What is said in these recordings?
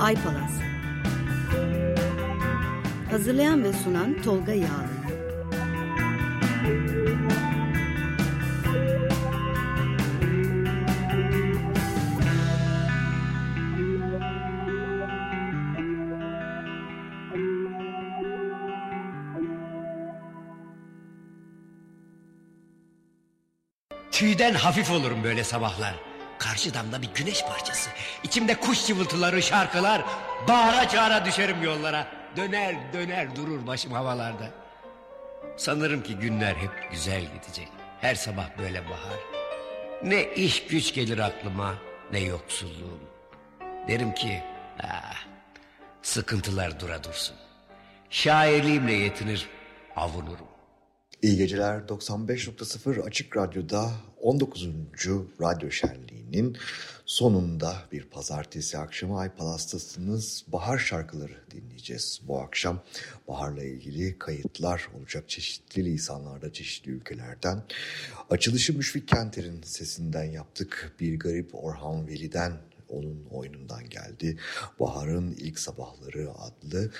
Ay Palas. Hazırlayan ve sunan Tolga Yağlı. Tüyden hafif olurum böyle sabahlar. Karşı damda bir güneş parçası. İçimde kuş cıvıltıları, şarkılar. Bağıra çağıra düşerim yollara. Döner döner durur başım havalarda. Sanırım ki günler hep güzel gidecek. Her sabah böyle bahar. Ne iş güç gelir aklıma ne yoksulluğum. Derim ki ah, sıkıntılar dura dursun. Şairliğimle yetinir avunurum. İyi geceler 95.0 Açık Radyo'da 19. Radyo Şenliği'nin sonunda bir pazartesi akşamı Ay Palas'tasınız. Bahar şarkıları dinleyeceğiz bu akşam. Baharla ilgili kayıtlar olacak çeşitli lisanlarda, çeşitli ülkelerden. Açılışı Müşfik Kenter'in sesinden yaptık. Bir Garip Orhan Veli'den onun oyunundan geldi. Bahar'ın İlk Sabahları adlı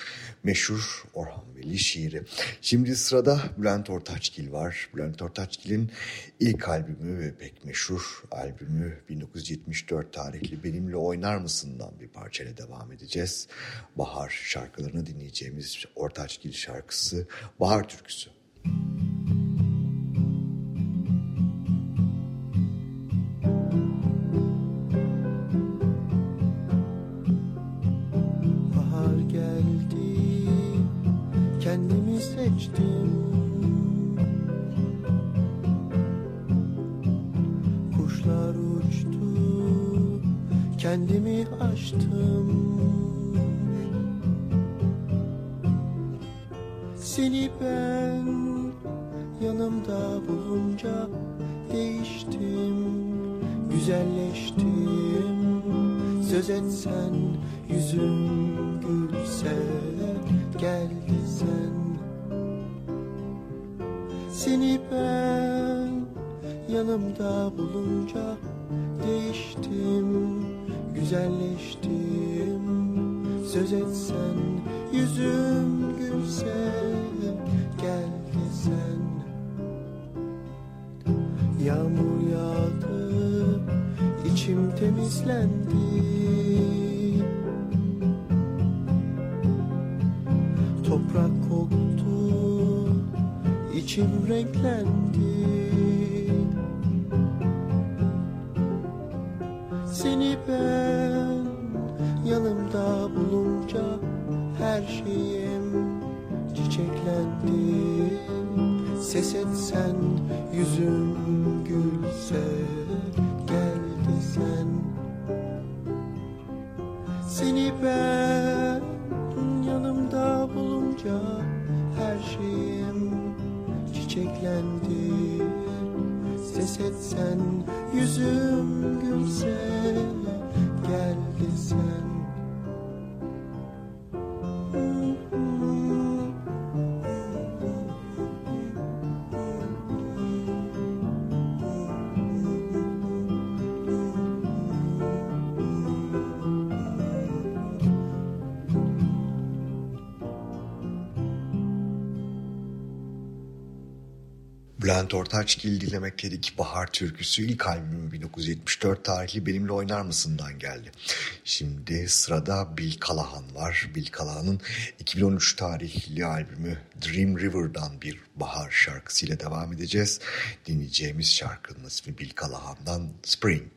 meşhur Orhan Veli şiiri. Şimdi sırada Bülent Ortaçgil var. Bülent Ortaçgil'in ilk albümü ve pek meşhur albümü 1974 tarihli Benimle Oynar Mısın'dan bir parçayla devam edeceğiz. Bahar şarkılarını dinleyeceğimiz Ortaçgil şarkısı Bahar Türküsü. Müzik seçtim. Kuşlar uçtu Kendimi aştım Seni ben yanımda bulunca değiştim Güzelleştim. Söz etsen yüzüm gülse gel desen yanımda bulunca değiştim, güzelleştim. Söz etsen yüzüm gülse gel desen. Yağmur yağdı, içim temizlendi. Toprak koktu içim renklendi Bülent Ortaçgil dilemekteydik Bahar Türküsü ilk albümü 1974 tarihli Benimle Oynar Mısın'dan geldi. Şimdi sırada Bill Callahan var. Bill Callahan'ın 2013 tarihli albümü Dream River'dan bir bahar şarkısıyla devam edeceğiz. Dinleyeceğimiz şarkının ismi Bill Callahan'dan Spring.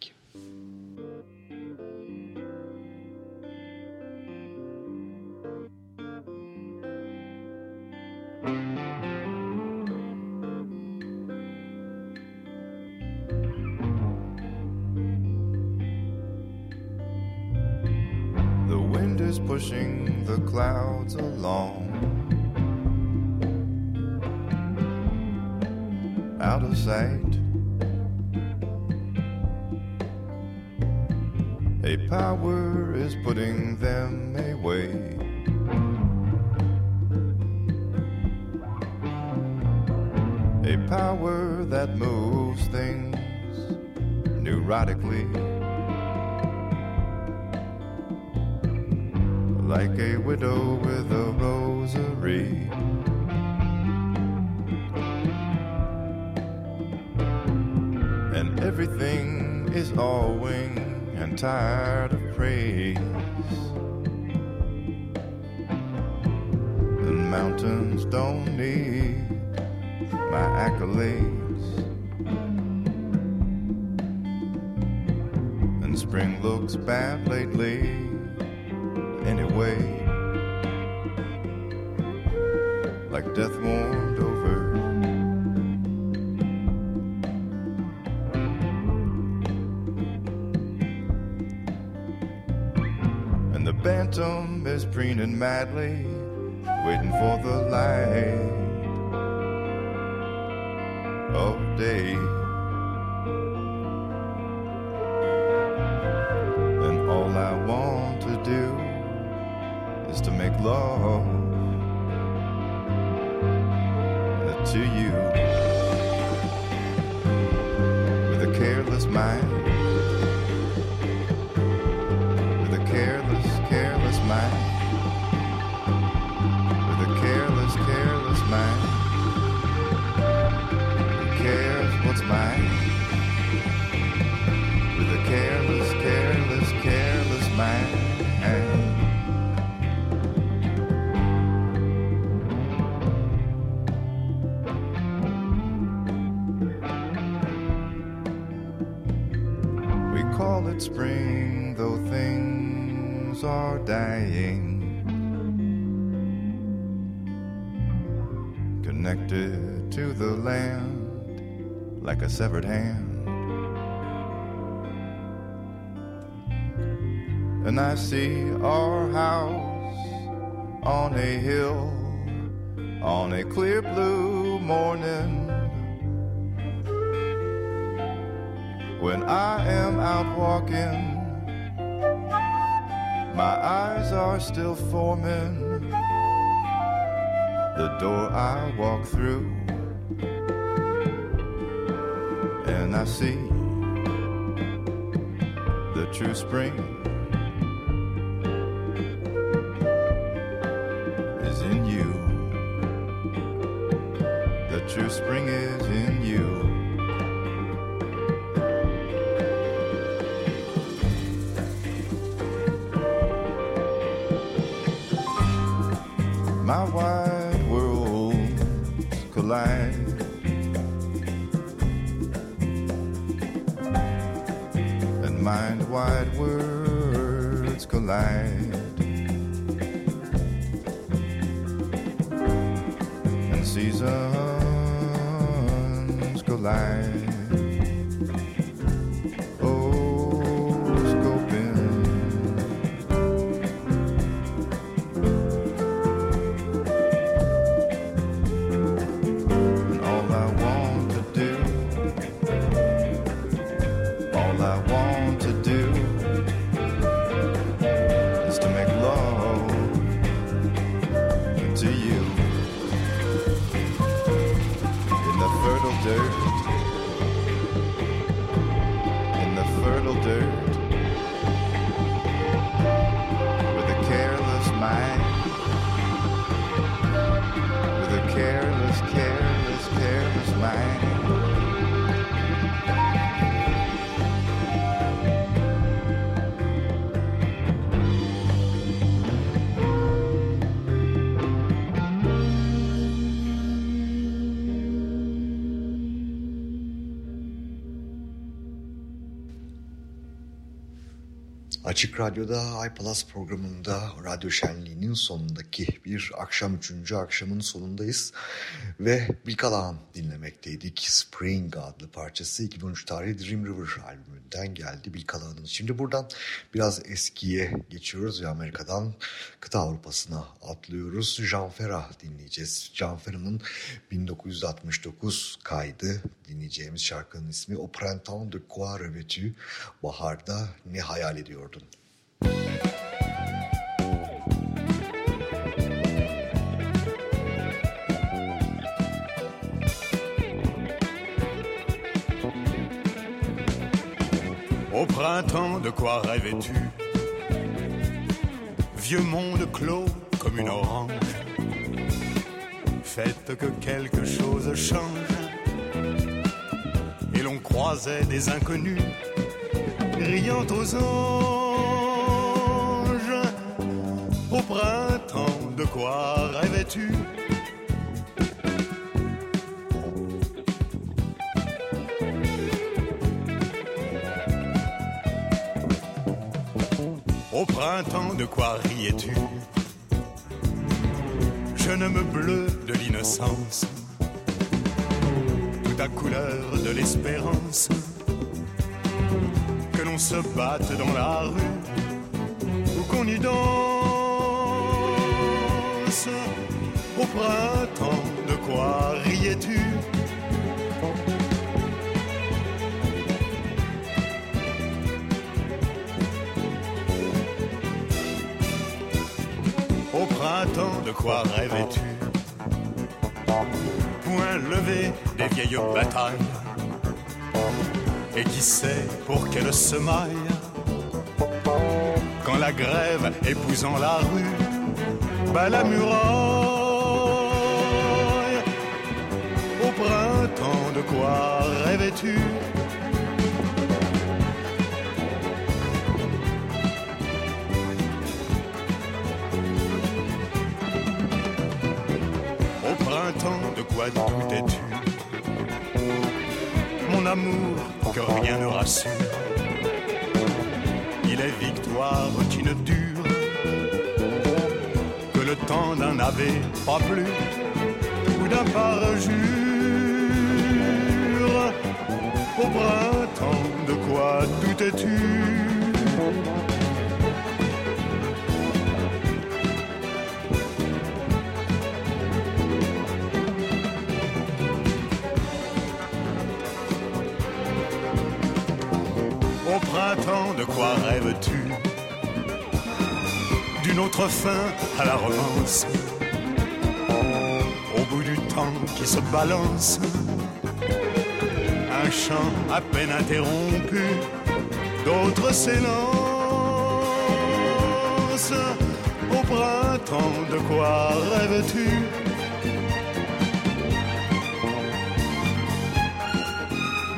And the bantam is preening madly, waiting for the light of day. And all I want to do is to make love to you like a severed hand. And I see our house on a hill on a clear blue morning. When I am out walking, my eyes are still forming the door I walk through, and I see the true spring is in you. The true spring is in you. my wide worlds collide. Mind wide worlds collide. And seasons collide. Açık Radyo'da iPlus programında radyo şenliğinin sonundaki bir akşam üçüncü akşamın sonundayız ve Bilkalan dinlemekteydik. Spring adlı parçası 2013 tarihi Dream River albümünden geldi Bilkalan'ın. Şimdi buradan biraz eskiye geçiyoruz ve Amerika'dan kıta Avrupa'sına atlıyoruz. Jean Ferrat dinleyeceğiz. Jean Ferrat'ın 1969 kaydı dinleyeceğimiz şarkının ismi Au printemps de quoi revêtu? Baharda ne hayal ediyordun? Au printemps, de quoi rêvais-tu? Vieux monde clos comme une orange. Faites que quelque chose change. Et l'on croisait des inconnus riant aux anges. Au printemps, de quoi rêvais-tu? Au printemps, de quoi riais-tu? Jeune homme bleu de l'innocence, toute à couleur de l'espérance, que l'on se batte dans la rue ou qu'on y danse. Au printemps, de quoi riais-tu? Au printemps, de quoi rêvais-tu? Point levé des vieilles batailles. Et qui sait pour quelle semaille Quand la grève épousant la rue bat de quoi rêvais-tu Au printemps, de quoi doutais-tu Mon amour, que rien ne rassure. Il est victoire qui ne dure que le temps d'un ave pas plus ou d'un parjure. Au printemps, de quoi doutais-tu? Au printemps, de quoi rêves-tu? D'une autre fin à la romance. Au bout du temps qui se balance Un chant à peine interrompu D'autres s'élancent Au printemps, de quoi rêves-tu?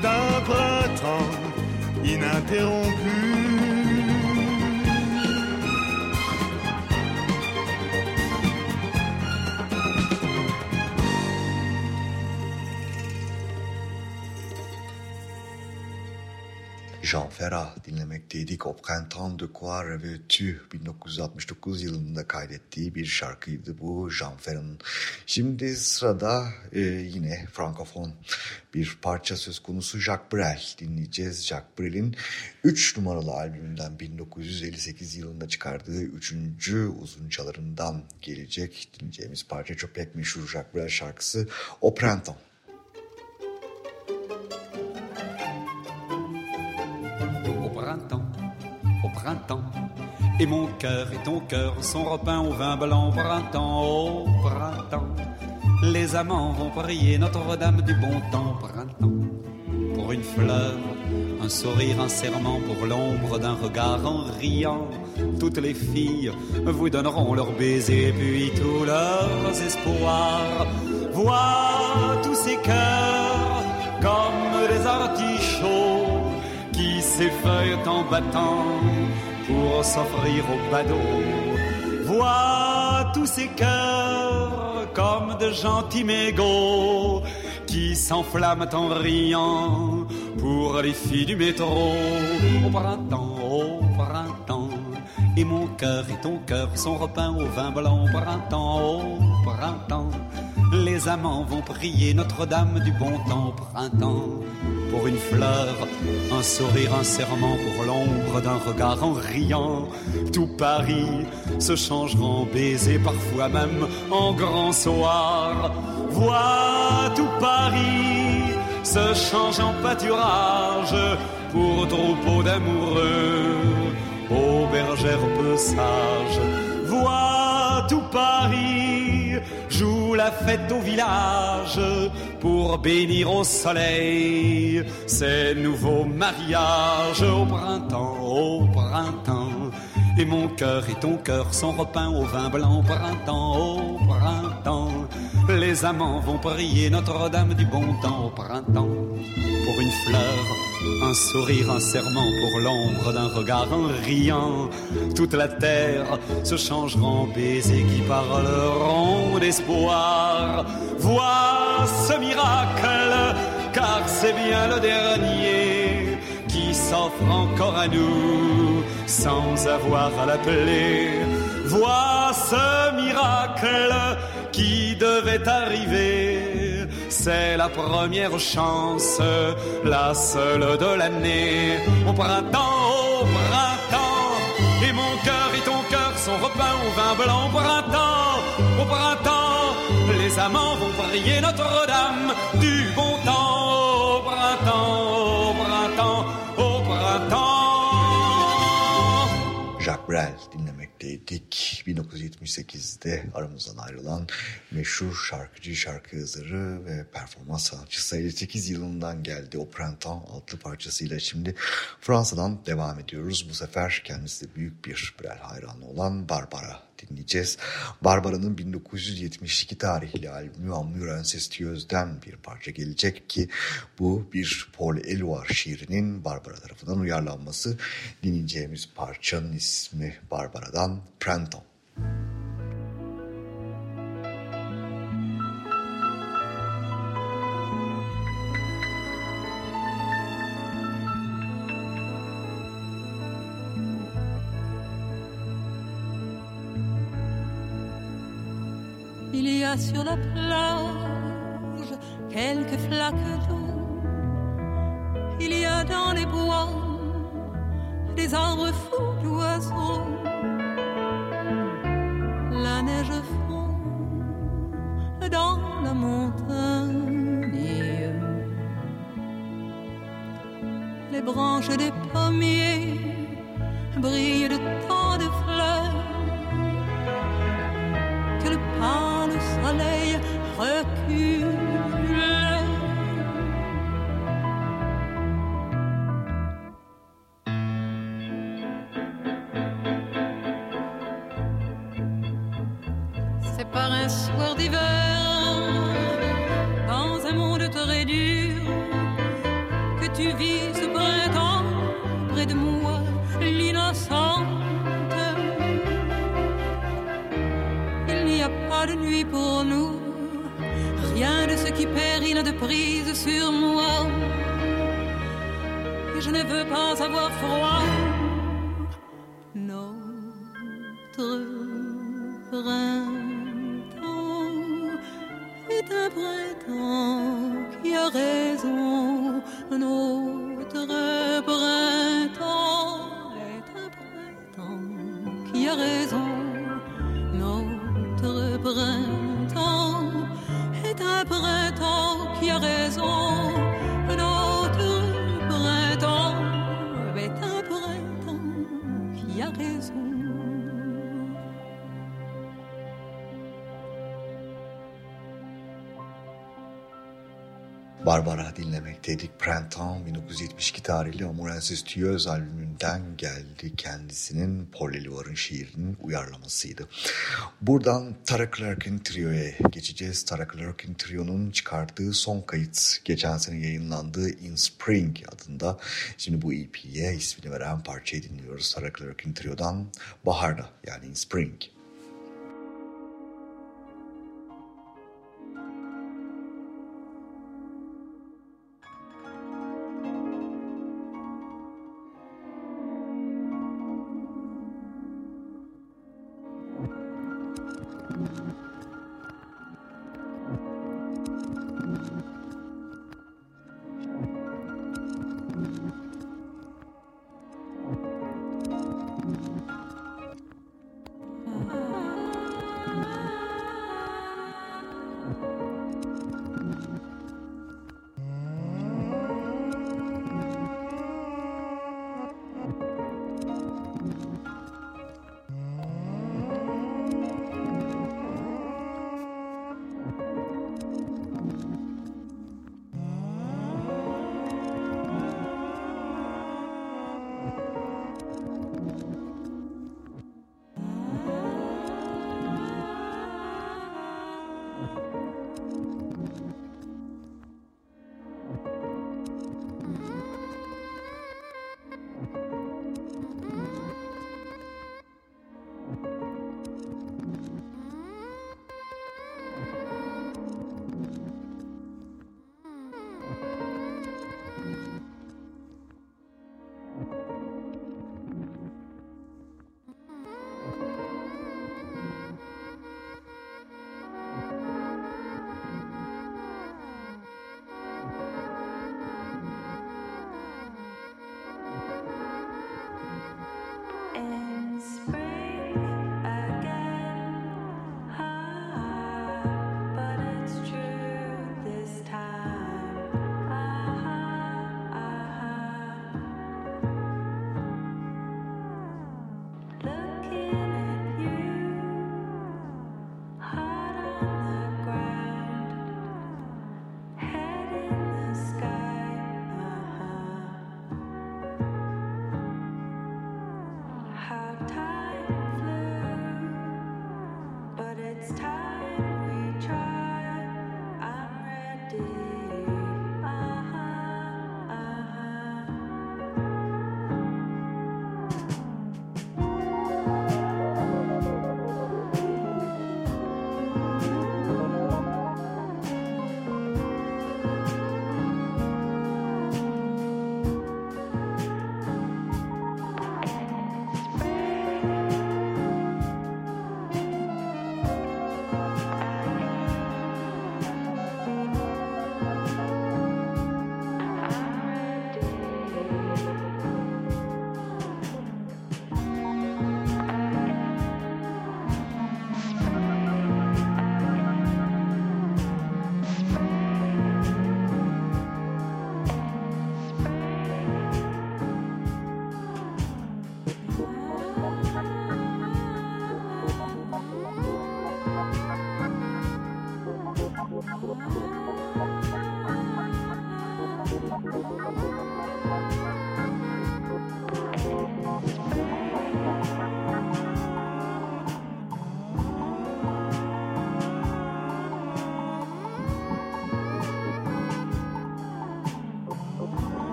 D'un printemps ininterrompu. Dinlemekteydik. Printemps de quoi rêves-tu 1969 yılında kaydettiği bir şarkıydı bu Jean Ferrat'ın. Şimdi sırada e, yine frankofon bir parça söz konusu Jacques Brel dinleyeceğiz. Jacques Brel'in 3 numaralı albümünden 1958 yılında çıkardığı 3. uzunçalarından gelecek dinleyeceğimiz parça çok pek meşhur Jacques Brel şarkısı Printemps. Printemps, au printemps. Et mon cœur et ton cœur sont repeints au vin blanc au printemps, au printemps. Les amants vont prier Notre-Dame du bon temps, au printemps. Pour une fleur, un sourire, un serment, pour l'ombre d'un regard en riant. Toutes les filles vous donneront leurs baisers, puis tous leurs espoirs. Vois tous ces cœurs comme des artichauts s'effeuillent en battant pour s'offrir au badaud. Vois tous ces cœurs comme de gentils mégots qui s'enflamment en riant pour les filles du métro. Au printemps, au printemps, et mon cœur et ton cœur sont repeints au vin blanc. Au printemps, au printemps, les amants vont prier Notre-Dame du bon temps. Au printemps, pour une fleur, un sourire, un serment, pour l'ombre d'un regard en riant. Tout Paris se changera en baiser, parfois même en grand soir. Vois tout Paris se change en pâturage pour troupeau d'amoureux, aux bergères peu sages. Vois tout Paris la fête au village pour bénir au soleil ces nouveaux mariages au printemps, au printemps. Et mon cœur et ton cœur sont repeints au vin blanc au printemps, au printemps. Les amants vont prier Notre-Dame du bon temps au printemps. Pour une fleur, un sourire, un serment pour l'ombre d'un regard, en riant. Toute la terre se changera en baisers qui parleront d'espoir. Vois ce miracle, car c'est bien le dernier qui s'offre encore à nous sans avoir à l'appeler. Vois ce miracle qui devait arriver. C'est la première chance, la seule de l'année. Au printemps, au printemps, et mon cœur et ton cœur sont repeints au vin blanc. Au printemps, au printemps, les amants vont prier Notre-Dame du bon temps. Au printemps, au printemps, au printemps. Jacques Brel dinlemekteydik. 1978'de aramızdan ayrılan meşhur şarkıcı, şarkı yazarı ve performans sanatçısı 58 yılından geldi. O Printemps adlı parçasıyla şimdi Fransa'dan devam ediyoruz. Bu sefer kendisi büyük bir Brel hayranı olan Barbara dinleyeceğiz. Barbara'nın 1972 tarihli albümü Amour Incestueus'den bir parça gelecek ki bu bir Paul Eluard şiirinin Barbara tarafından uyarlanması. Dinleyeceğimiz parçanın ismi Barbara'dan Printemps. Il sur la plage quelques flaques d'eau. Il y a dans les bois des arbres fous d'oiseaux. La neige fond dans la montagne. Les branches des pommiers brillent de tant de fleurs soleil recule. C'est par un soir d'hiver, de prise sur moi. Et je ne veux pas avoir froid. Dinlemekteydik. Printemps 1972 tarihli Amour Incestueuse albümünden geldi. Kendisinin Paul Eluard'ın şiirinin uyarlamasıydı. Buradan Tara Clark'in Trio'ya geçeceğiz. Tara Clark'in Trio'nun çıkardığı son kayıt geçen sene yayınlandığı In Spring adında. Şimdi bu EP'ye ismini veren parçayı dinliyoruz. Tara Clark'in Trio'dan Baharda yani In Spring.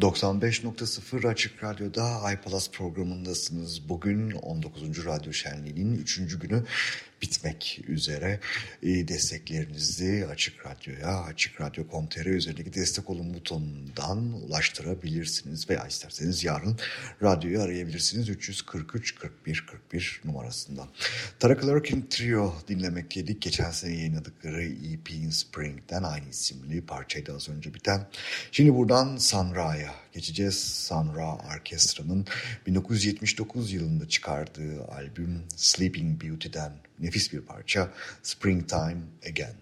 95.0 Açık Radyo'da iPalas programındasınız. Bugün 19. Radyo Şenliği'nin 3. günü bitmek üzere. Desteklerinizi Açık Radyo'ya, Açık Radyo.com.tr üzerindeki destek olun butonundan ulaştırabilirsiniz. Veya isterseniz yarın radyoyu arayabilirsiniz 343 41 41 numarasından. Tara Clark'in Trio dinlemekteydik. Geçen sene yayınladıkları EP in Spring'den aynı isimli parçaydı az önce biten. Şimdi buradan Sanra'ya geçeceğiz. Sanra Orkestra'nın 1979 yılında çıkardığı albüm Sleeping Beauty'den nefis bir parça Springtime Again.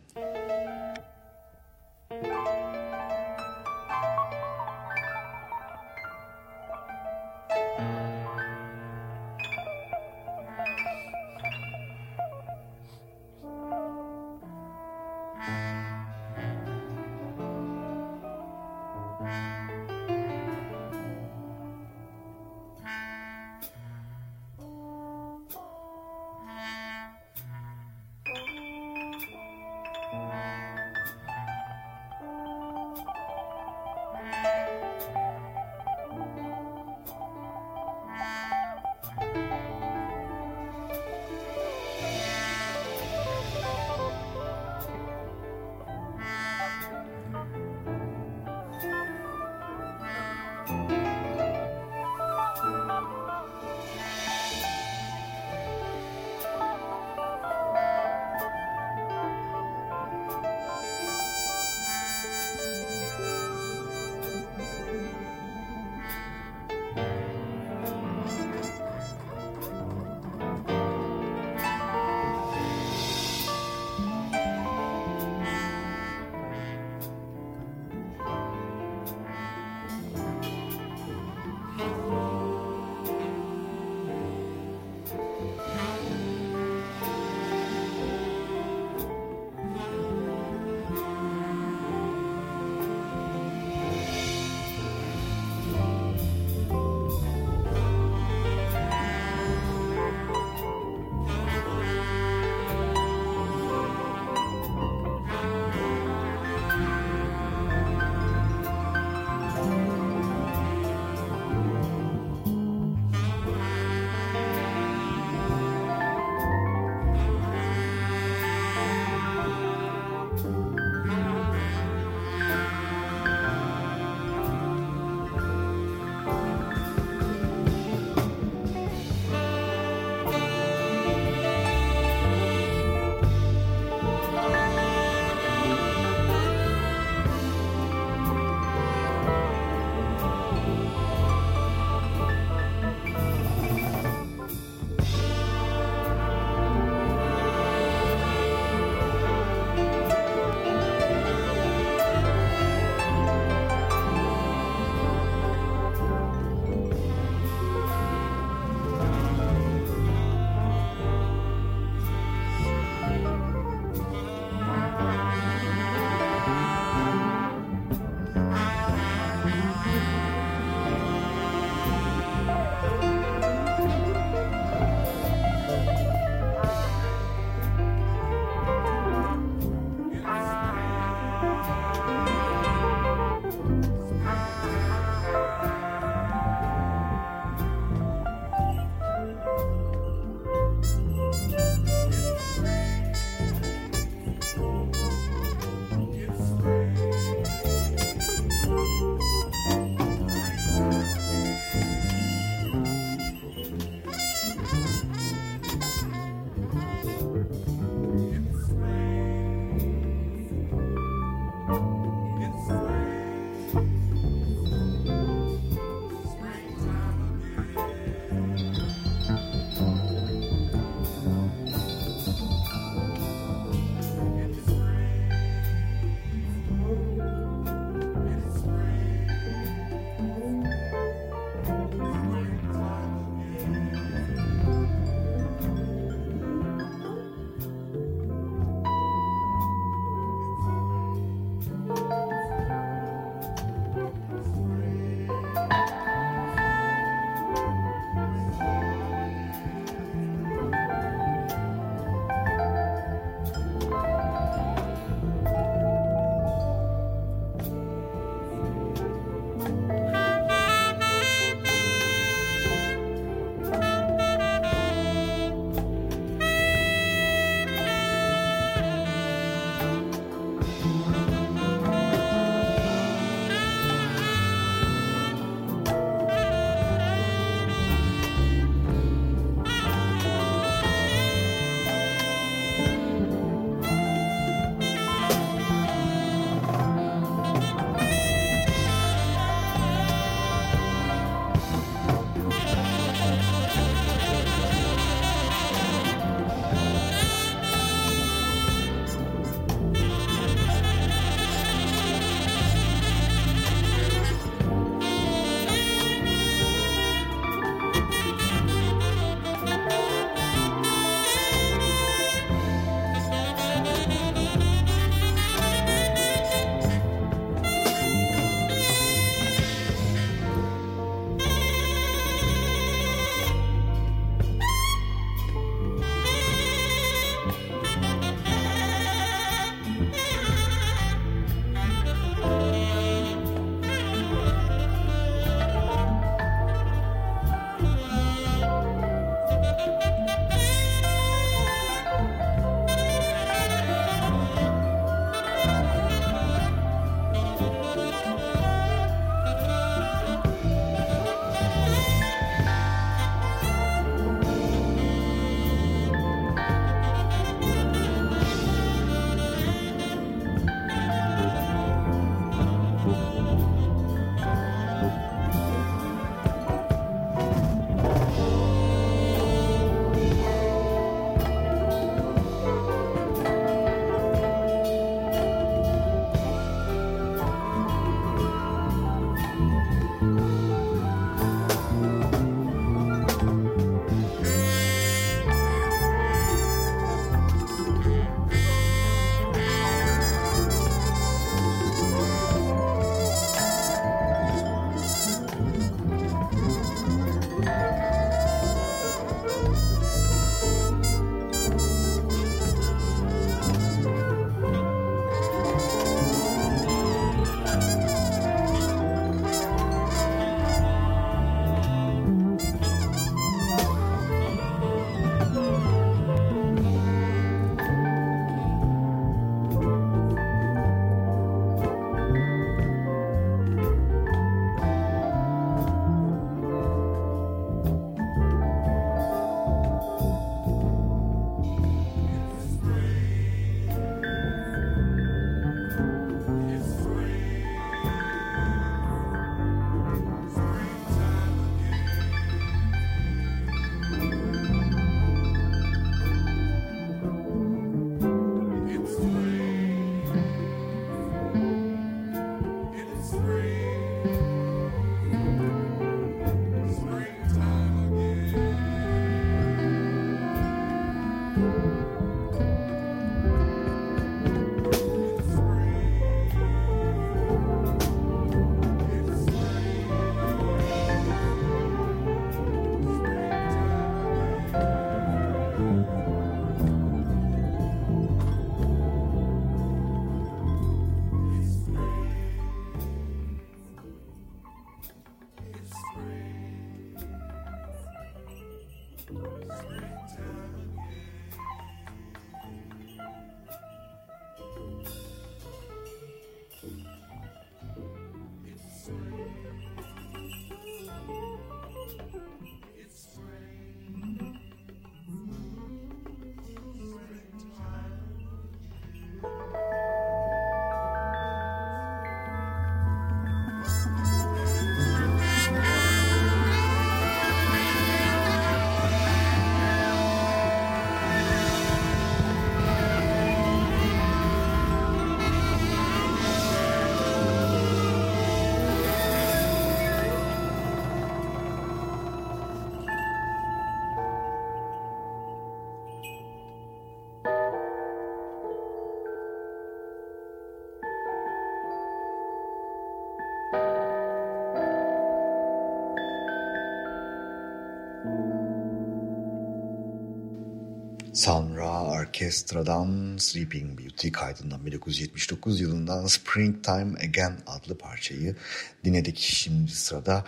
Sonra orkestradan Sleeping Beauty kaydından 1979 yılından Springtime Again adlı parçayı dinledik. Şimdi sırada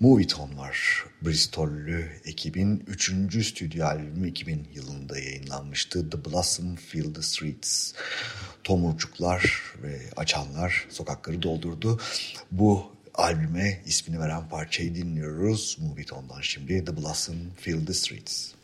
Movie Tone var. Bristol'lü ekibin 3. stüdyo albümü 2000 yılında yayınlanmıştı. The Blossom Fill the Streets. Tomurcuklar ve açanlar sokakları doldurdu. Bu albüme ismini veren parçayı dinliyoruz. Movie Tone'dan şimdi The Blossom Fill the Streets.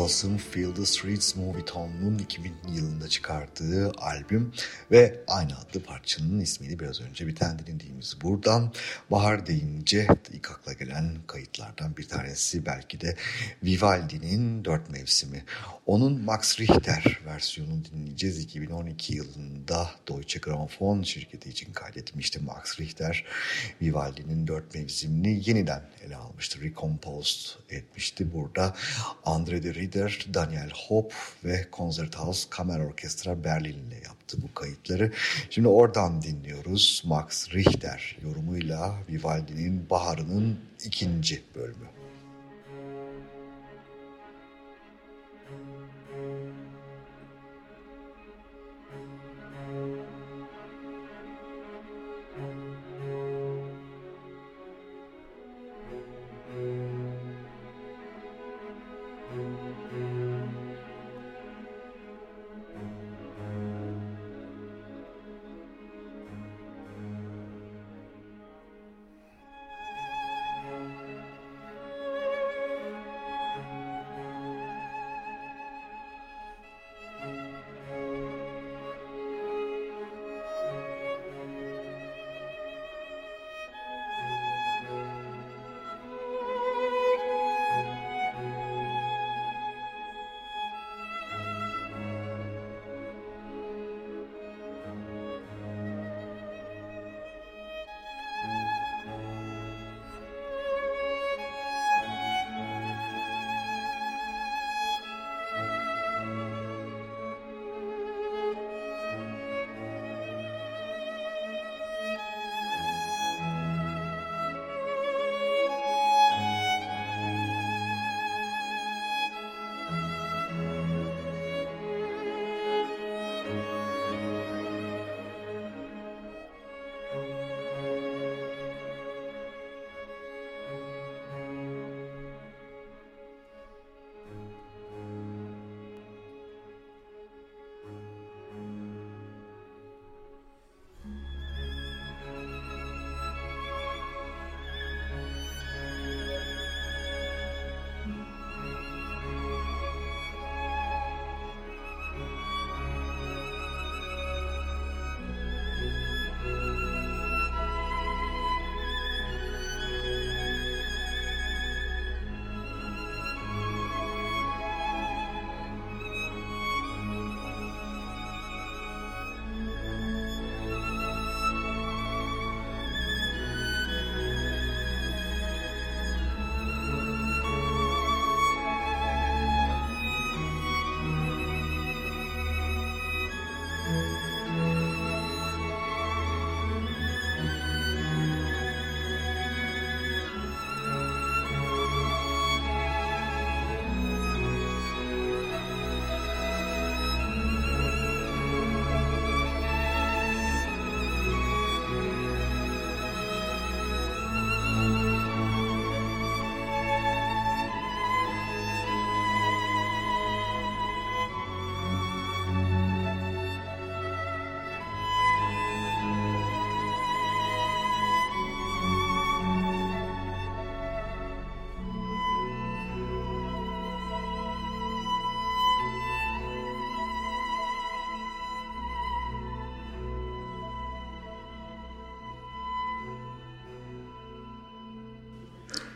Blossom Fill the Streets Movie 2000 yılında çıkarttığı albüm ve aynı adlı parçanın ismini biraz önce bir tane dinlediğimiz buradan bahar deyince akla gelen kayıtlardan bir tanesi belki de Vivaldi'nin Dört Mevsimi. Onun Max Richter versiyonunu dinleyeceğiz. 2012 yılında Deutsche Grammophon şirketi için kaydetmişti Max Richter. Vivaldi'nin Dört Mevsimini yeniden ele almıştı. Recomposed etmişti. Burada Andre de Rieder, Daniel Hope ve Konzerthaus Kammer Orkestra Berlin'le yaptı bu kayıtları. Şimdi oradan dinliyoruz Max Richter yorumuyla Vivaldi'nin Baharı'nın ikinci bölümü.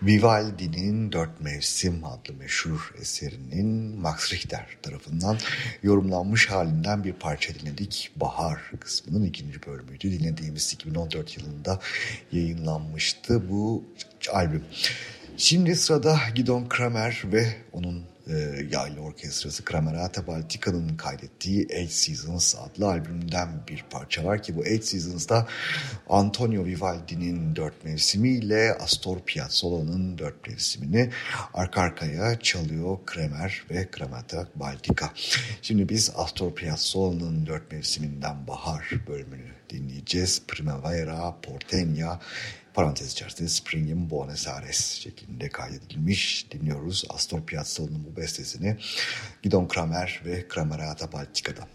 Vivaldi'nin Dört Mevsim adlı meşhur eserinin Max Richter tarafından yorumlanmış halinden bir parça dinledik. Bahar kısmının ikinci bölümüydü. Dinlediğimiz 2014 yılında yayınlanmıştı bu albüm. Şimdi sırada Gidon Kramer ve onun e, yaylı orkestrası Kramerata Baltica'nın kaydettiği Eight Seasons adlı albümden bir parça var ki bu Eight Seasons'da Antonio Vivaldi'nin dört mevsimiyle Astor Piazzolla'nın dört mevsimini arka arkaya çalıyor Kramer ve Kramerata Baltica. Şimdi biz Astor Piazzolla'nın dört mevsiminden Bahar bölümünü dinleyeceğiz. Primavera, Porteña, parantez içerisinde Spring'in Buenos Aires şeklinde kaydedilmiş. Dinliyoruz Astor Piazzolla'nın bu bestesini Gidon Kramer ve Kramerata Baltica'dan.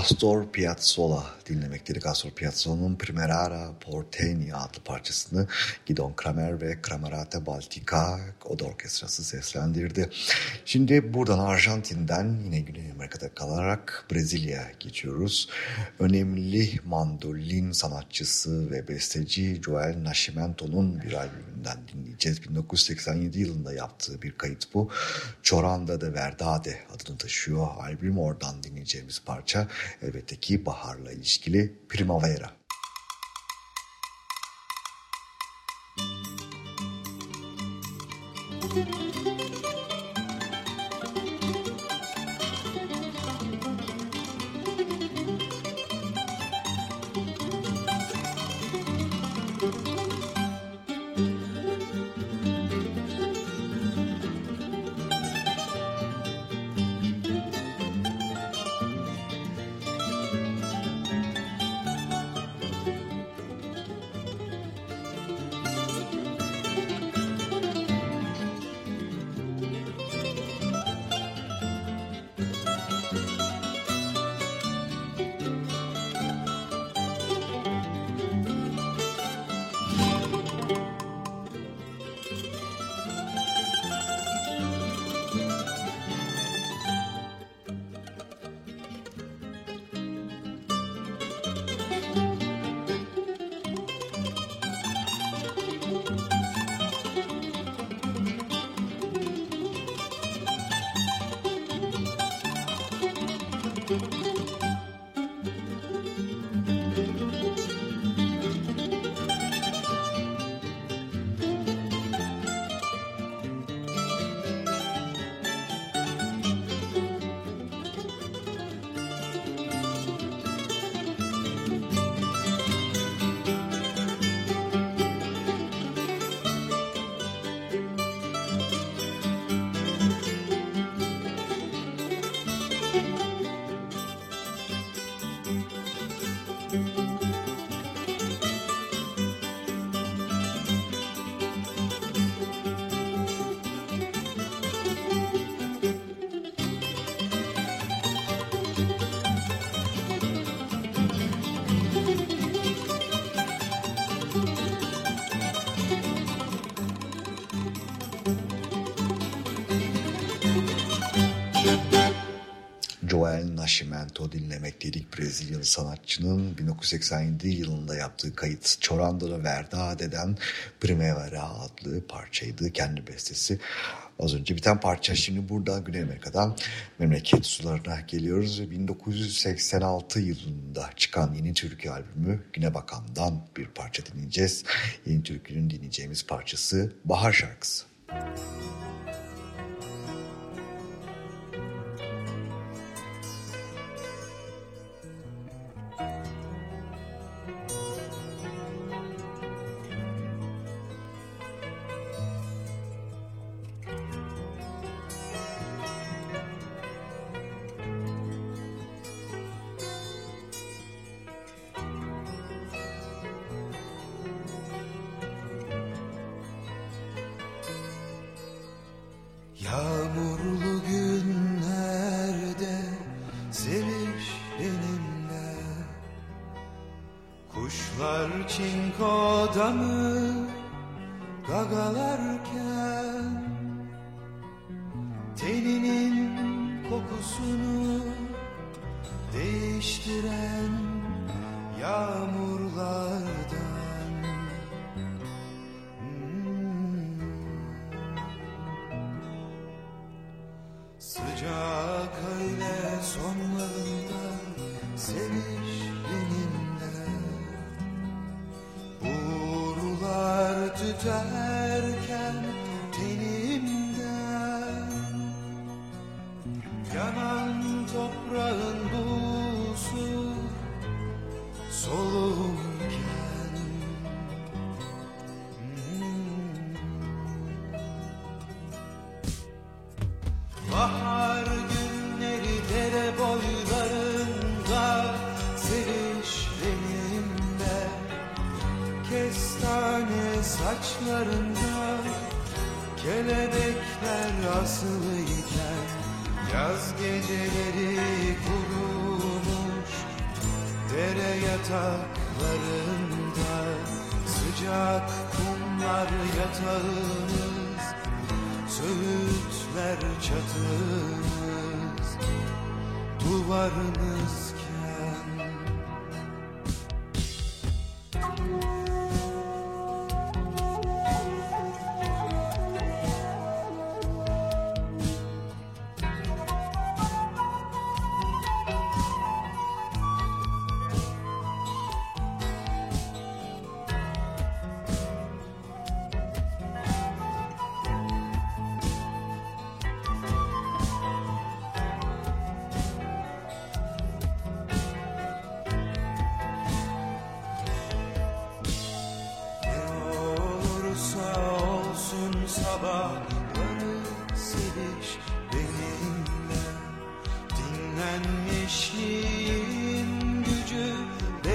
Astor Piazzolla dinlemektedik. Astor Piazzolla'nın Primavera Porteña adlı parçasını Gidon Kramer ve Kramerate Baltica Oda Orkestrası seslendirdi. Şimdi buradan Arjantin'den yine Güney Amerika'da kalarak Brezilya'ya geçiyoruz. Önemli mandolin sanatçısı ve besteci Joel Nascimento'nun bir albümünden dinleyeceğiz. 1987 yılında yaptığı bir kayıt bu. Choranda de Verdade adını taşıyor. Albüm oradan dinleyeceğimiz parça elbette ki baharla ilişkili Primavera. Nascimento dinlemekteydik. Brezilyalı sanatçının 1987 yılında yaptığı kayıt Chorando Verdade'den Primavera adlı parçaydı. Kendi bestesi. Az önce biten parça şimdi burada Güney Amerika'dan memleket sularına geliyoruz. 1986 yılında çıkan Yeni Türkü albümü Güne Bakan'dan bir parça dinleyeceğiz. Yeni Türkü'nün dinleyeceğimiz parçası Bahar Şarkısı. Müzik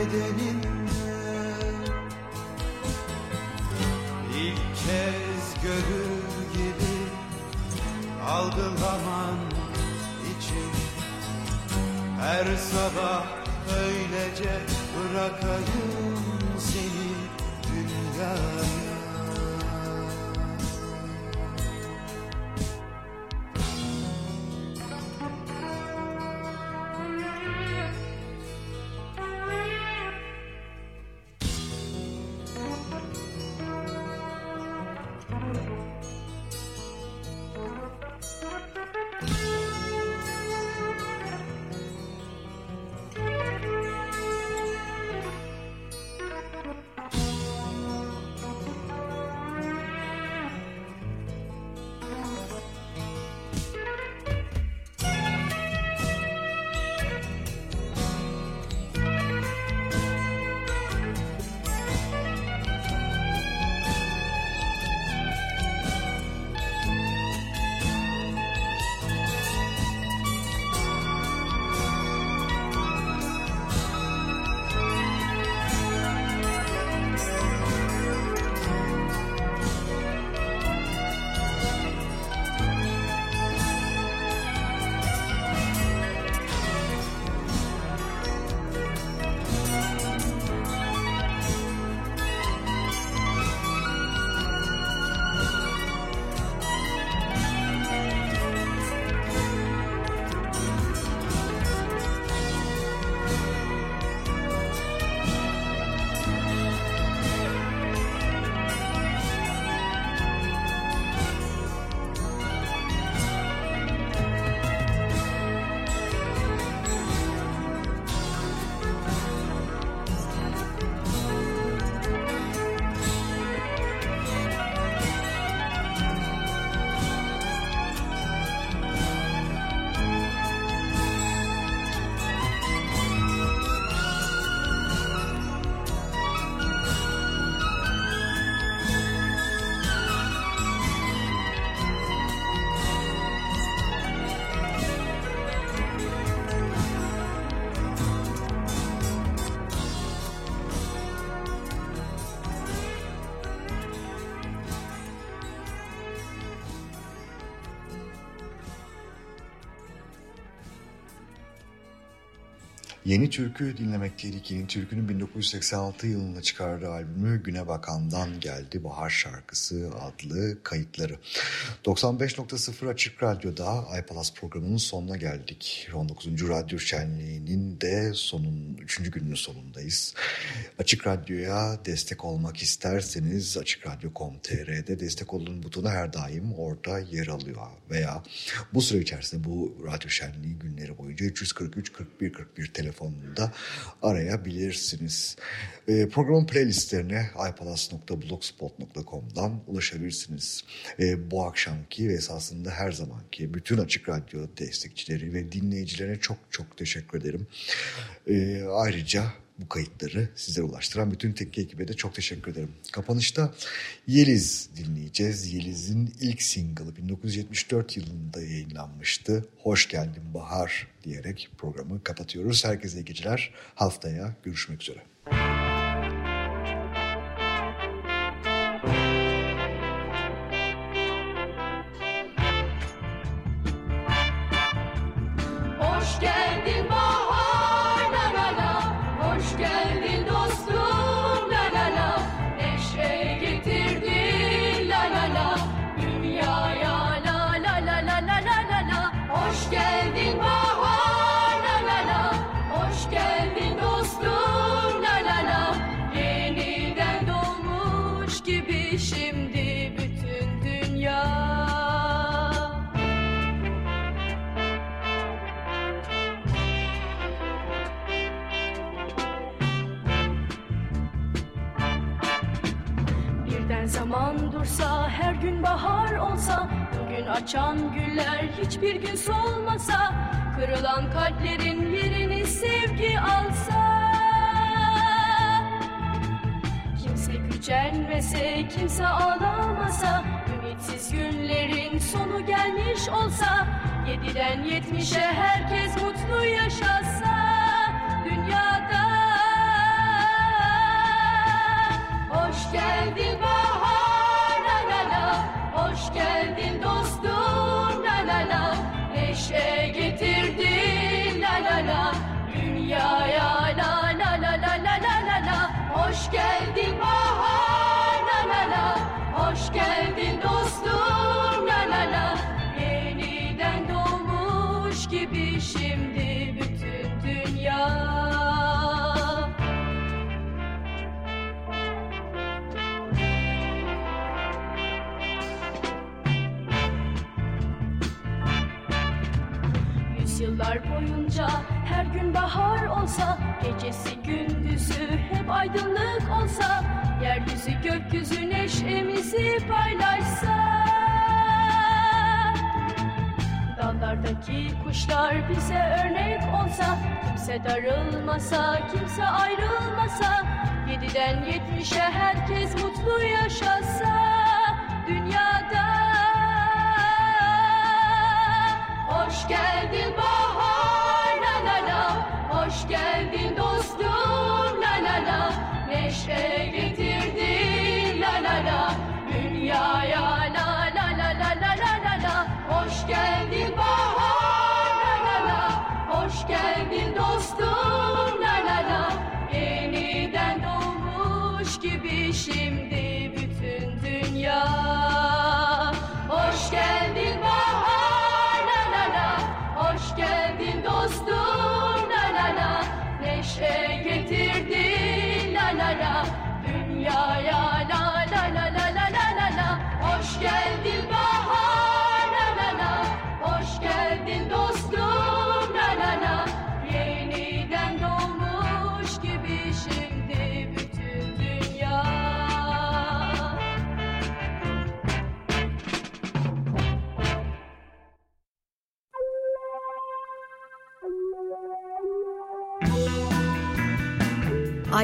bedenimde İlk kez görür gibi algılaman için her sabah öylece bırakayım seni dünyaya Yeni Türkü dinlemekteydik. Yeni Türkü'nün 1986 yılında çıkardığı albümü Güne Bakan'dan geldi. Bahar Şarkısı adlı kayıtları. 95.0 Açık Radyo'da iPalas programının sonuna geldik. 19. Radyo Şenliği'nin de sonun 3. gününün sonundayız. Açık Radyo'ya destek olmak isterseniz açıkradyo.com.tr'de destek olun butonu her daim orada yer alıyor. Veya bu süre içerisinde bu Radyo Şenliği günleri boyunca 343 41 41 telefonunda arayabilirsiniz. E, programın playlistlerine ipalas.blogspot.com'dan ulaşabilirsiniz. E, bu akşamki ve esasında her zamanki bütün Açık Radyo destekçileri ve dinleyicilerine çok çok teşekkür ederim. E, ayrıca bu kayıtları sizlere ulaştıran bütün teknik ekibe de çok teşekkür ederim. Kapanışta Yeliz dinleyeceğiz. Yeliz'in ilk single'ı 1974 yılında yayınlanmıştı. Hoş geldin Bahar diyerek programı kapatıyoruz. Herkese iyi geceler. Haftaya görüşmek üzere. Hoş bahar olsa Bugün açan güller hiçbir gün solmasa Kırılan kalplerin yerini sevgi alsa. Kimse gücenmese kimse ağlamasa Ümitsiz günlerin sonu gelmiş olsa Yediden yetmişe herkes mutlu yaşasa Hoş geldin bahar la la la. Hoş geldin dostum la la la. Yeniden doğmuş gibi şimdi bütün dünya. Yüzyıllar boyunca her gün bahar olsa Gecesi gündüzü hep aydınlık olsa Yeryüzü gökyüzü neşemizi paylaşsa. Dallardaki kuşlar bize örnek olsa Kimse darılmasa, kimse ayrılmasa Yediden yetmişe herkes mutlu yaşasa. Dünyada Hoş geldin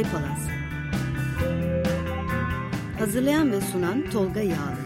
Ay. Hazırlayan ve sunan Tolga Yağlı.